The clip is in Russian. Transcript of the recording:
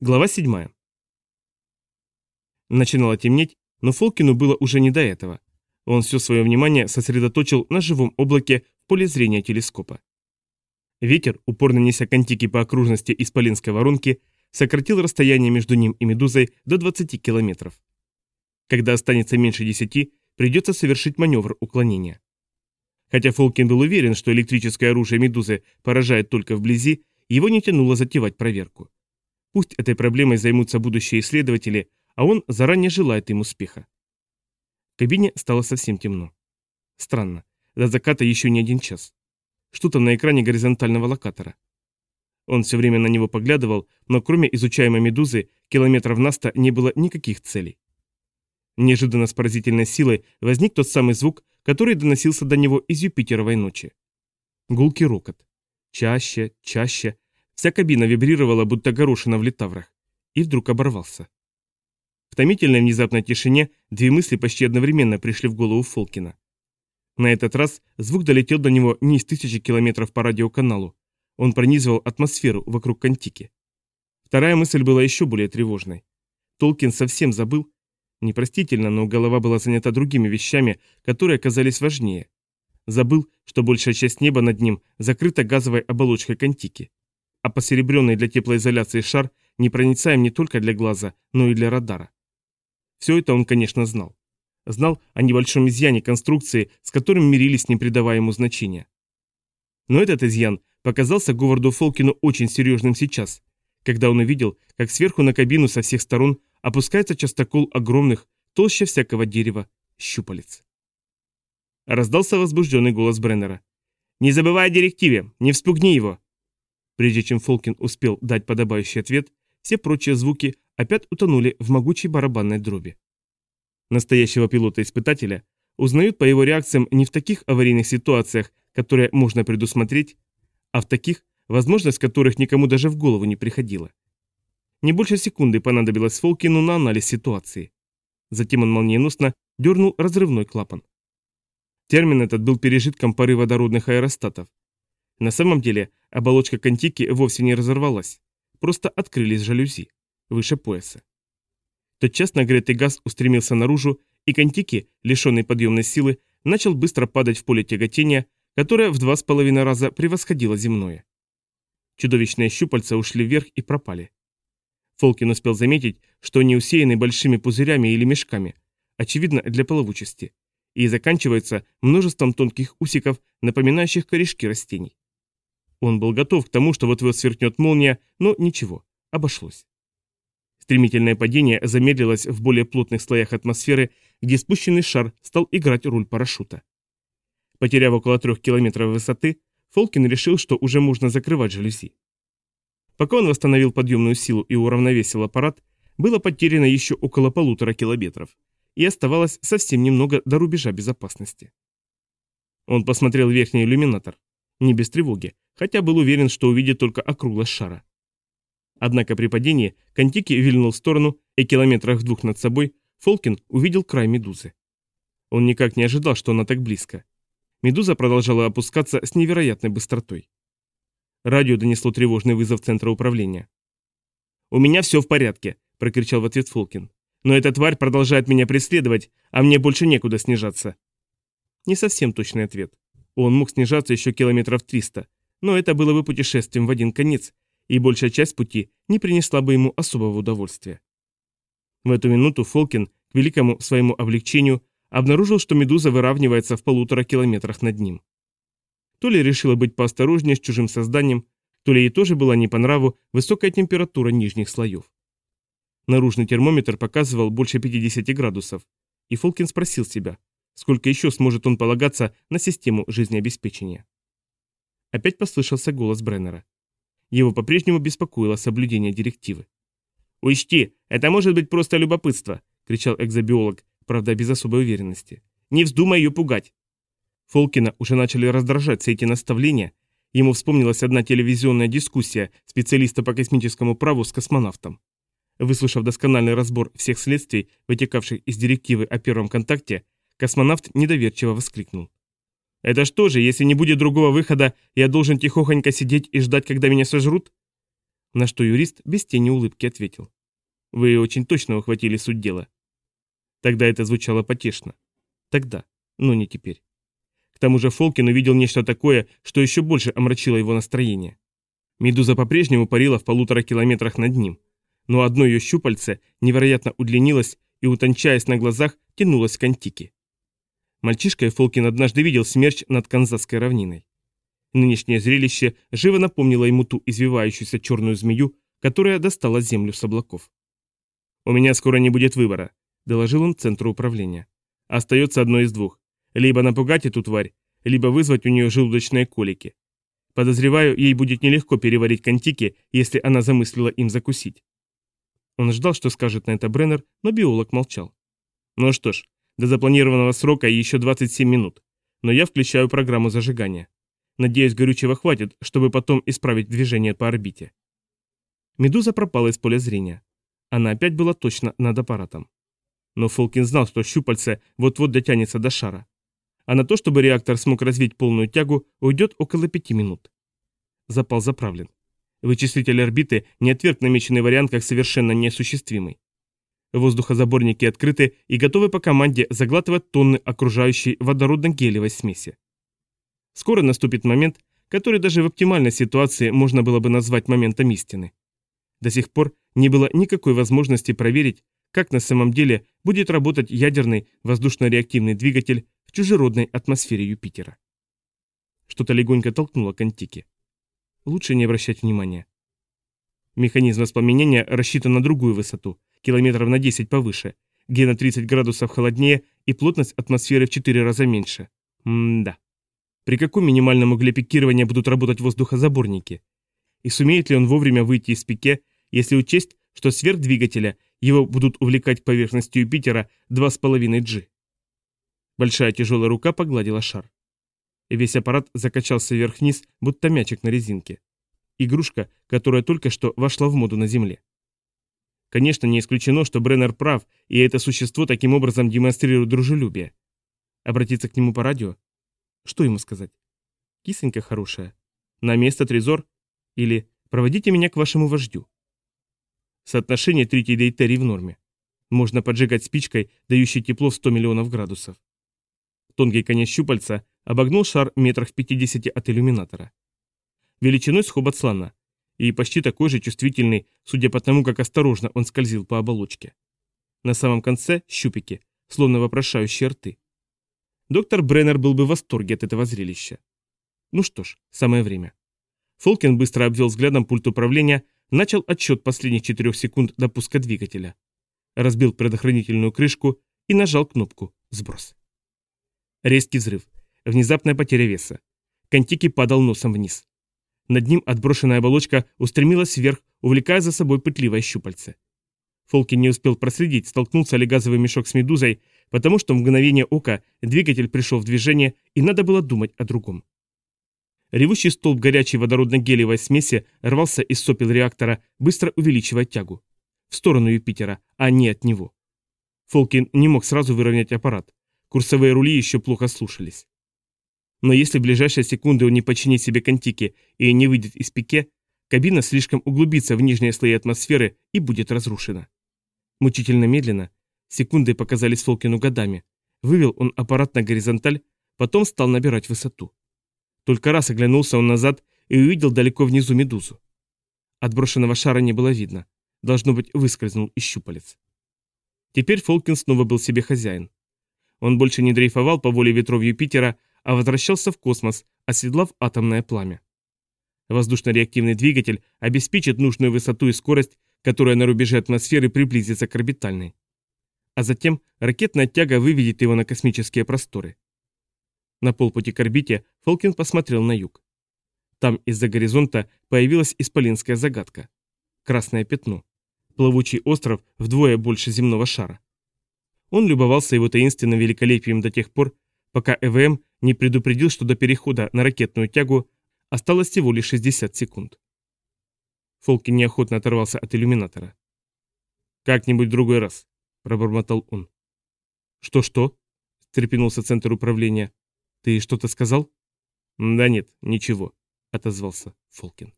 Глава 7. Начинало темнеть, но Фолкину было уже не до этого. Он все свое внимание сосредоточил на живом облаке в поле зрения телескопа. Ветер, упорно неся контики по окружности исполинской воронки, сократил расстояние между ним и Медузой до 20 километров. Когда останется меньше 10, придется совершить маневр уклонения. Хотя Фолкин был уверен, что электрическое оружие Медузы поражает только вблизи, его не тянуло затевать проверку. Пусть этой проблемой займутся будущие исследователи, а он заранее желает им успеха. В кабине стало совсем темно. Странно, до заката еще не один час. Что там на экране горизонтального локатора? Он все время на него поглядывал, но кроме изучаемой медузы, километров наста не было никаких целей. Неожиданно с поразительной силой возник тот самый звук, который доносился до него из Юпитеровой ночи. Гулкий рокот. Чаще, чаще, Вся кабина вибрировала, будто горошина в литаврах. И вдруг оборвался. В томительной внезапной тишине две мысли почти одновременно пришли в голову Фолкина. На этот раз звук долетел до него не из тысячи километров по радиоканалу. Он пронизывал атмосферу вокруг Кантики. Вторая мысль была еще более тревожной. Толкин совсем забыл, непростительно, но голова была занята другими вещами, которые оказались важнее. Забыл, что большая часть неба над ним закрыта газовой оболочкой Кантики а посеребренный для теплоизоляции шар непроницаем не только для глаза, но и для радара. Все это он, конечно, знал. Знал о небольшом изъяне конструкции, с которым мирились, не придавая ему значения. Но этот изъян показался Говарду Фолкину очень серьезным сейчас, когда он увидел, как сверху на кабину со всех сторон опускается частокол огромных, толще всякого дерева, щупалец. Раздался возбужденный голос Бреннера. «Не забывай о директиве, не вспугни его!» Прежде чем Фолкин успел дать подобающий ответ, все прочие звуки опять утонули в могучей барабанной дроби. Настоящего пилота-испытателя узнают по его реакциям не в таких аварийных ситуациях, которые можно предусмотреть, а в таких, возможность которых никому даже в голову не приходила. Не больше секунды понадобилось Фолкину на анализ ситуации. Затем он молниеносно дернул разрывной клапан. Термин этот был пережитком пары водородных аэростатов. На самом деле оболочка контики вовсе не разорвалась, просто открылись жалюзи, выше пояса. Тотчас нагретый газ устремился наружу, и контики, лишенный подъемной силы, начал быстро падать в поле тяготения, которое в два с половиной раза превосходило земное. Чудовищные щупальца ушли вверх и пропали. Фолкин успел заметить, что они усеяны большими пузырями или мешками, очевидно, для плавучести, и заканчиваются множеством тонких усиков, напоминающих корешки растений. Он был готов к тому, что вот-вот сверкнет молния, но ничего, обошлось. Стремительное падение замедлилось в более плотных слоях атмосферы, где спущенный шар стал играть роль парашюта. Потеряв около трех километров высоты, Фолкин решил, что уже можно закрывать жалюзи. Пока он восстановил подъемную силу и уравновесил аппарат, было потеряно еще около полутора километров, и оставалось совсем немного до рубежа безопасности. Он посмотрел верхний иллюминатор. Не без тревоги, хотя был уверен, что увидит только округлость шара. Однако при падении Контики вильнул в сторону, и километрах в двух над собой Фолкин увидел край медузы. Он никак не ожидал, что она так близко. Медуза продолжала опускаться с невероятной быстротой. Радио донесло тревожный вызов центра управления. «У меня все в порядке», – прокричал в ответ Фолкин. «Но эта тварь продолжает меня преследовать, а мне больше некуда снижаться». Не совсем точный ответ. Он мог снижаться еще километров 300, но это было бы путешествием в один конец, и большая часть пути не принесла бы ему особого удовольствия. В эту минуту Фолкин, к великому своему облегчению, обнаружил, что медуза выравнивается в полутора километрах над ним. То ли решила быть поосторожнее с чужим созданием, то ли ей тоже была не по нраву высокая температура нижних слоев. Наружный термометр показывал больше 50 градусов, и Фолкин спросил себя, сколько еще сможет он полагаться на систему жизнеобеспечения. Опять послышался голос Бреннера. Его по-прежнему беспокоило соблюдение директивы. «Учти, это может быть просто любопытство», — кричал экзобиолог, правда, без особой уверенности. «Не вздумай ее пугать». Фолкина уже начали раздражать все эти наставления. Ему вспомнилась одна телевизионная дискуссия специалиста по космическому праву с космонавтом. Выслушав доскональный разбор всех следствий, вытекавших из директивы о первом контакте, космонавт недоверчиво воскликнул. Это что же, если не будет другого выхода, я должен тихохонько сидеть и ждать, когда меня сожрут? На что юрист без тени улыбки ответил. Вы очень точно ухватили суть дела. Тогда это звучало потешно. Тогда, но не теперь. К тому же Фолкин увидел нечто такое, что еще больше омрачило его настроение. Медуза по-прежнему парила в полутора километрах над ним, но одно ее щупальце невероятно удлинилось и, утончаясь на глазах, тянулось к антике. Мальчишкой Фолкин однажды видел смерч над Канзасской равниной. Нынешнее зрелище живо напомнило ему ту извивающуюся черную змею, которая достала землю с облаков. «У меня скоро не будет выбора», – доложил он центру управления. «Остается одно из двух. Либо напугать эту тварь, либо вызвать у нее желудочные колики. Подозреваю, ей будет нелегко переварить контики, если она замыслила им закусить». Он ждал, что скажет на это Бреннер, но биолог молчал. «Ну что ж, до запланированного срока еще 27 минут, но я включаю программу зажигания. Надеюсь, горючего хватит, чтобы потом исправить движение по орбите». Медуза пропала из поля зрения. Она опять была точно над аппаратом. Но Фолкин знал, что щупальце вот-вот дотянется до шара. А на то, чтобы реактор смог развить полную тягу, уйдет около пяти минут. Запал заправлен. Вычислитель орбиты не отверг намеченный вариант как совершенно неосуществимый. Воздухозаборники открыты и готовы по команде заглатывать тонны окружающей водородно-гелевой смеси. Скоро наступит момент, который даже в оптимальной ситуации можно было бы назвать моментом истины. До сих пор не было никакой возможности проверить, как на самом деле будет работать ядерный воздушно-реактивный двигатель в чужеродной атмосфере Юпитера. Что-то легонько толкнуло к. Лучше не обращать внимания. Механизм воспламенения рассчитан на другую высоту, километров на 10 повыше, где на 30 градусов холоднее и плотность атмосферы в 4 раза меньше. М-да. При каком минимальном угле пикирования будут работать воздухозаборники? И сумеет ли он вовремя выйти из пике если учесть, что сверхдвигателя его будут увлекать к поверхности Юпитера 2,5 G. Большая тяжелая рука погладила шар. Весь аппарат закачался вверх-вниз, будто мячик на резинке. Игрушка, которая только что вошла в моду на Земле. Конечно, не исключено, что Бреннер прав, и это существо таким образом демонстрирует дружелюбие. Обратиться к нему по радио? Что ему сказать? Кисонька хорошая. На место Трезор? Или проводите меня к вашему вождю? Соотношение тритий дейтерий в норме. Можно поджигать спичкой, дающей тепло в 100 миллионов градусов. Тонкий конец щупальца обогнул шар метрах в 50 от иллюминатора. Величиной с хобот слона. И почти такой же чувствительный, судя по тому, как осторожно он скользил по оболочке. На самом конце щупики, словно вопрошающие рты. Доктор Бреннер был бы в восторге от этого зрелища. Ну что ж, самое время. Фолкин быстро обвел взглядом пульт управления, начал отсчет последних четырех секунд до пуска двигателя. Разбил предохранительную крышку и нажал кнопку «Сброс». Резкий взрыв. Внезапная потеря веса. Контики падал носом вниз. Над ним отброшенная оболочка устремилась вверх, увлекая за собой пытливое щупальце. Фолкин не успел проследить, столкнулся ли газовый мешок с медузой, потому что в мгновение ока двигатель пришел в движение, и надо было думать о другом. Ревущий столб горячей водородно-гелевой смеси рвался из сопел реактора, быстро увеличивая тягу. В сторону Юпитера, а не от него. Фолкин не мог сразу выровнять аппарат. Курсовые рули еще плохо слушались. Но если в ближайшие секунды он не починит себе контики и не выйдет из пике, кабина слишком углубится в нижние слои атмосферы и будет разрушена. Мучительно медленно, секунды показались Фолкину годами, вывел он аппарат на горизонталь, потом стал набирать высоту. Только раз оглянулся он назад и увидел далеко внизу медузу. Отброшенного шара не было видно. Должно быть, выскользнул из щупалец. Теперь Фолкин снова был себе хозяин. Он больше не дрейфовал по воле ветров Юпитера, а возвращался в космос, оседлав атомное пламя. Воздушно-реактивный двигатель обеспечит нужную высоту и скорость, которая на рубеже атмосферы приблизится к орбитальной. А затем ракетная тяга выведет его на космические просторы. На полпути к орбите Фолкин посмотрел на юг. Там из-за горизонта появилась исполинская загадка. Красное пятно. Плавучий остров вдвое больше земного шара. Он любовался его таинственным великолепием до тех пор, пока ЭВМ не предупредил, что до перехода на ракетную тягу осталось всего лишь 60 секунд. Фолкин неохотно оторвался от иллюминатора. «Как-нибудь другой раз», — пробормотал он. «Что-что?» — встрепенулся центр управления. «Ты что-то сказал?» «Да нет, ничего», — отозвался Фолкин.